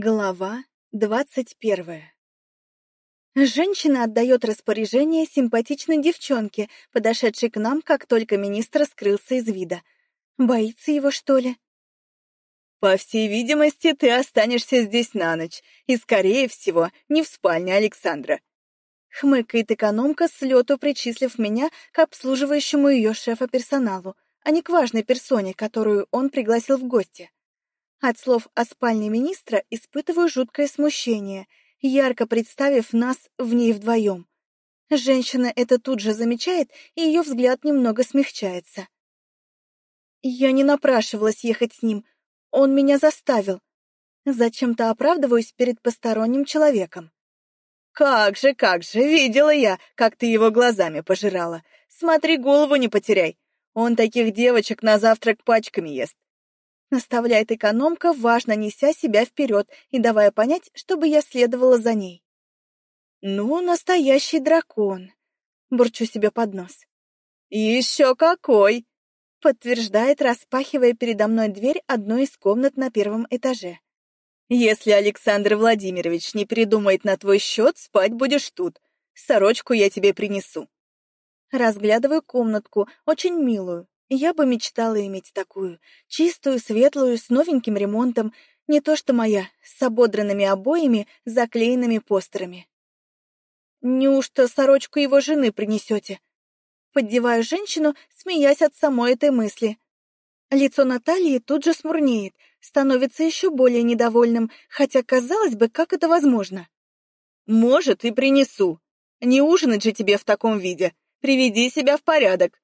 Глава двадцать первая Женщина отдает распоряжение симпатичной девчонке, подошедшей к нам, как только министр скрылся из вида. Боится его, что ли? «По всей видимости, ты останешься здесь на ночь, и, скорее всего, не в спальне Александра». Хмыкает экономка, с лету причислив меня к обслуживающему ее шефа-персоналу, а не к важной персоне, которую он пригласил в гости. От слов о спальне министра испытываю жуткое смущение, ярко представив нас в ней вдвоем. Женщина это тут же замечает, и ее взгляд немного смягчается. Я не напрашивалась ехать с ним, он меня заставил. Зачем-то оправдываюсь перед посторонним человеком. «Как же, как же, видела я, как ты его глазами пожирала. Смотри, голову не потеряй. Он таких девочек на завтрак пачками ест. Наставляет экономка, важно неся себя вперед и давая понять, чтобы я следовала за ней. «Ну, настоящий дракон!» — бурчу себе под нос. «Еще какой!» — подтверждает, распахивая передо мной дверь одной из комнат на первом этаже. «Если Александр Владимирович не придумает на твой счет, спать будешь тут. Сорочку я тебе принесу». Разглядываю комнатку, очень милую, я бы мечтала иметь такую, чистую, светлую, с новеньким ремонтом, не то что моя, с ободранными обоями, заклеенными постерами. Неужто сорочку его жены принесете? Поддеваю женщину, смеясь от самой этой мысли. Лицо Натальи тут же смурнеет, становится еще более недовольным, хотя, казалось бы, как это возможно? «Может, и принесу. Не ужинать же тебе в таком виде. Приведи себя в порядок»,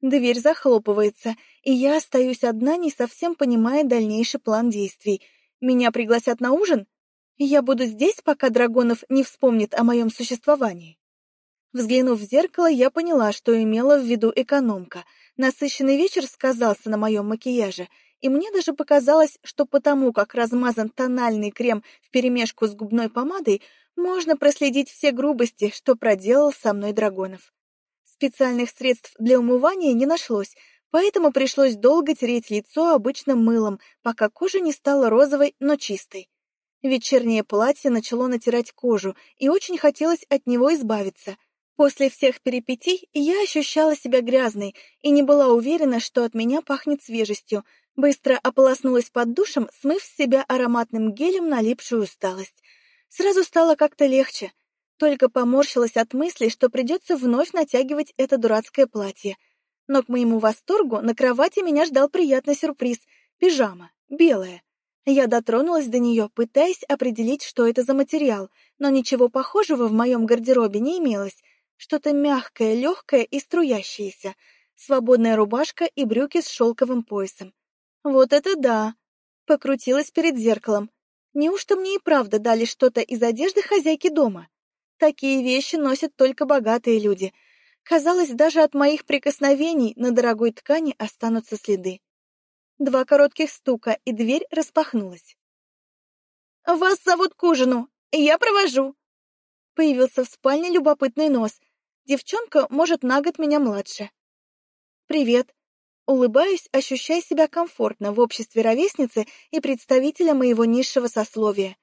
Дверь захлопывается, и я остаюсь одна, не совсем понимая дальнейший план действий. Меня пригласят на ужин? Я буду здесь, пока Драгонов не вспомнит о моем существовании. Взглянув в зеркало, я поняла, что имела в виду экономка. Насыщенный вечер сказался на моем макияже, и мне даже показалось, что потому, как размазан тональный крем вперемешку с губной помадой, можно проследить все грубости, что проделал со мной Драгонов. Специальных средств для умывания не нашлось, поэтому пришлось долго тереть лицо обычным мылом, пока кожа не стала розовой, но чистой. Вечернее платье начало натирать кожу, и очень хотелось от него избавиться. После всех перипетий я ощущала себя грязной и не была уверена, что от меня пахнет свежестью. Быстро ополоснулась под душем, смыв с себя ароматным гелем налипшую усталость. Сразу стало как-то легче. Только поморщилась от мысли, что придется вновь натягивать это дурацкое платье. Но к моему восторгу на кровати меня ждал приятный сюрприз — пижама, белая. Я дотронулась до нее, пытаясь определить, что это за материал, но ничего похожего в моем гардеробе не имелось. Что-то мягкое, легкое и струящееся. Свободная рубашка и брюки с шелковым поясом. Вот это да! Покрутилась перед зеркалом. Неужто мне и правда дали что-то из одежды хозяйки дома? Такие вещи носят только богатые люди. Казалось, даже от моих прикосновений на дорогой ткани останутся следы. Два коротких стука, и дверь распахнулась. «Вас зовут к ужину, я провожу!» Появился в спальне любопытный нос. Девчонка, может, на год меня младше. «Привет!» Улыбаюсь, ощущая себя комфортно в обществе ровесницы и представителя моего низшего сословия.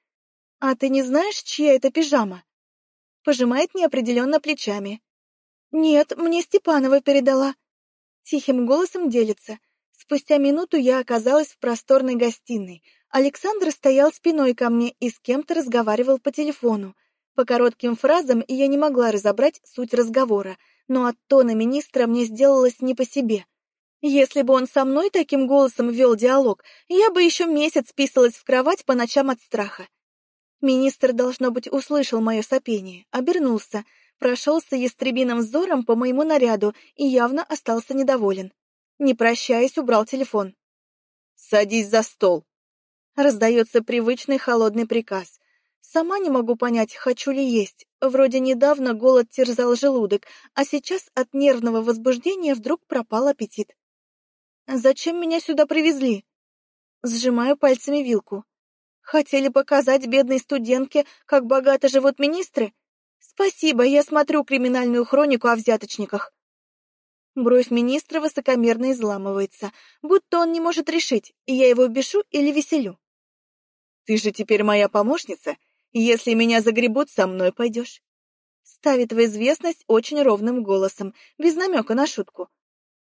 «А ты не знаешь, чья это пижама?» Пожимает неопределенно плечами. «Нет, мне Степанова передала». Тихим голосом делится. Спустя минуту я оказалась в просторной гостиной. Александр стоял спиной ко мне и с кем-то разговаривал по телефону. По коротким фразам я не могла разобрать суть разговора, но от тона министра мне сделалось не по себе. Если бы он со мной таким голосом вел диалог, я бы еще месяц писалась в кровать по ночам от страха. Министр, должно быть, услышал мое сопение, обернулся, прошелся ястребиным взором по моему наряду и явно остался недоволен. Не прощаясь, убрал телефон. «Садись за стол!» Раздается привычный холодный приказ. Сама не могу понять, хочу ли есть. Вроде недавно голод терзал желудок, а сейчас от нервного возбуждения вдруг пропал аппетит. «Зачем меня сюда привезли?» Сжимаю пальцами вилку. Хотели показать бедной студентке, как богато живут министры? Спасибо, я смотрю криминальную хронику о взяточниках. Бровь министра высокомерно изламывается, будто он не может решить, я его бешу или веселю. Ты же теперь моя помощница, если меня загребут, со мной пойдешь. Ставит в известность очень ровным голосом, без намека на шутку.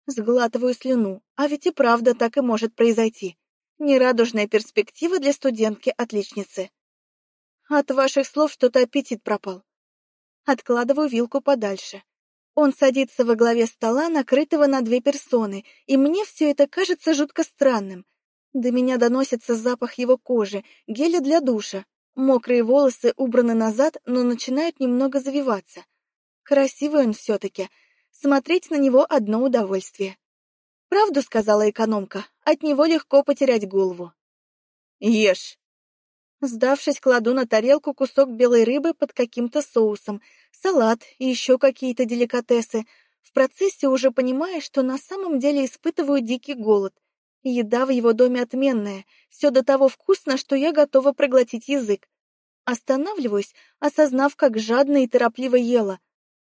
Сглатываю слюну, а ведь и правда так и может произойти. Нерадужная перспектива для студентки-отличницы. От ваших слов что-то аппетит пропал. Откладываю вилку подальше. Он садится во главе стола, накрытого на две персоны, и мне все это кажется жутко странным. До меня доносится запах его кожи, геля для душа. Мокрые волосы убраны назад, но начинают немного завиваться. Красивый он все-таки. Смотреть на него одно удовольствие. Правду сказала экономка, от него легко потерять голову. Ешь. Сдавшись, кладу на тарелку кусок белой рыбы под каким-то соусом, салат и еще какие-то деликатесы. В процессе уже понимая, что на самом деле испытываю дикий голод. Еда в его доме отменная, все до того вкусно, что я готова проглотить язык. Останавливаюсь, осознав, как жадно и торопливо ела.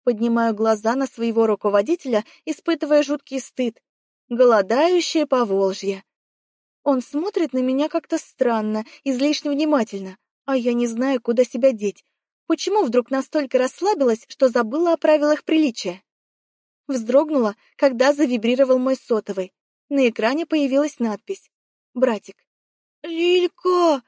Поднимаю глаза на своего руководителя, испытывая жуткий стыд. Голодающее Поволжье. Он смотрит на меня как-то странно, излишне внимательно, а я не знаю, куда себя деть. Почему вдруг настолько расслабилась, что забыла о правилах приличия? Вздрогнула, когда завибрировал мой сотовый. На экране появилась надпись «Братик». «Лилька!»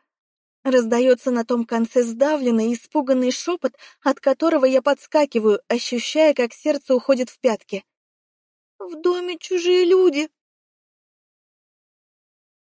Раздается на том конце сдавленный, испуганный шепот, от которого я подскакиваю, ощущая, как сердце уходит в пятки. «В доме чужие люди!»